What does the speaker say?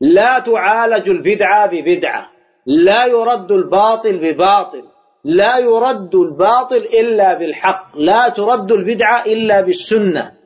لا تعالج البدعة ببدعة. لا يرد الباطل بباطل. لا يرد الباطل إلا بالحق. لا ترد البدعة إلا بالسنة.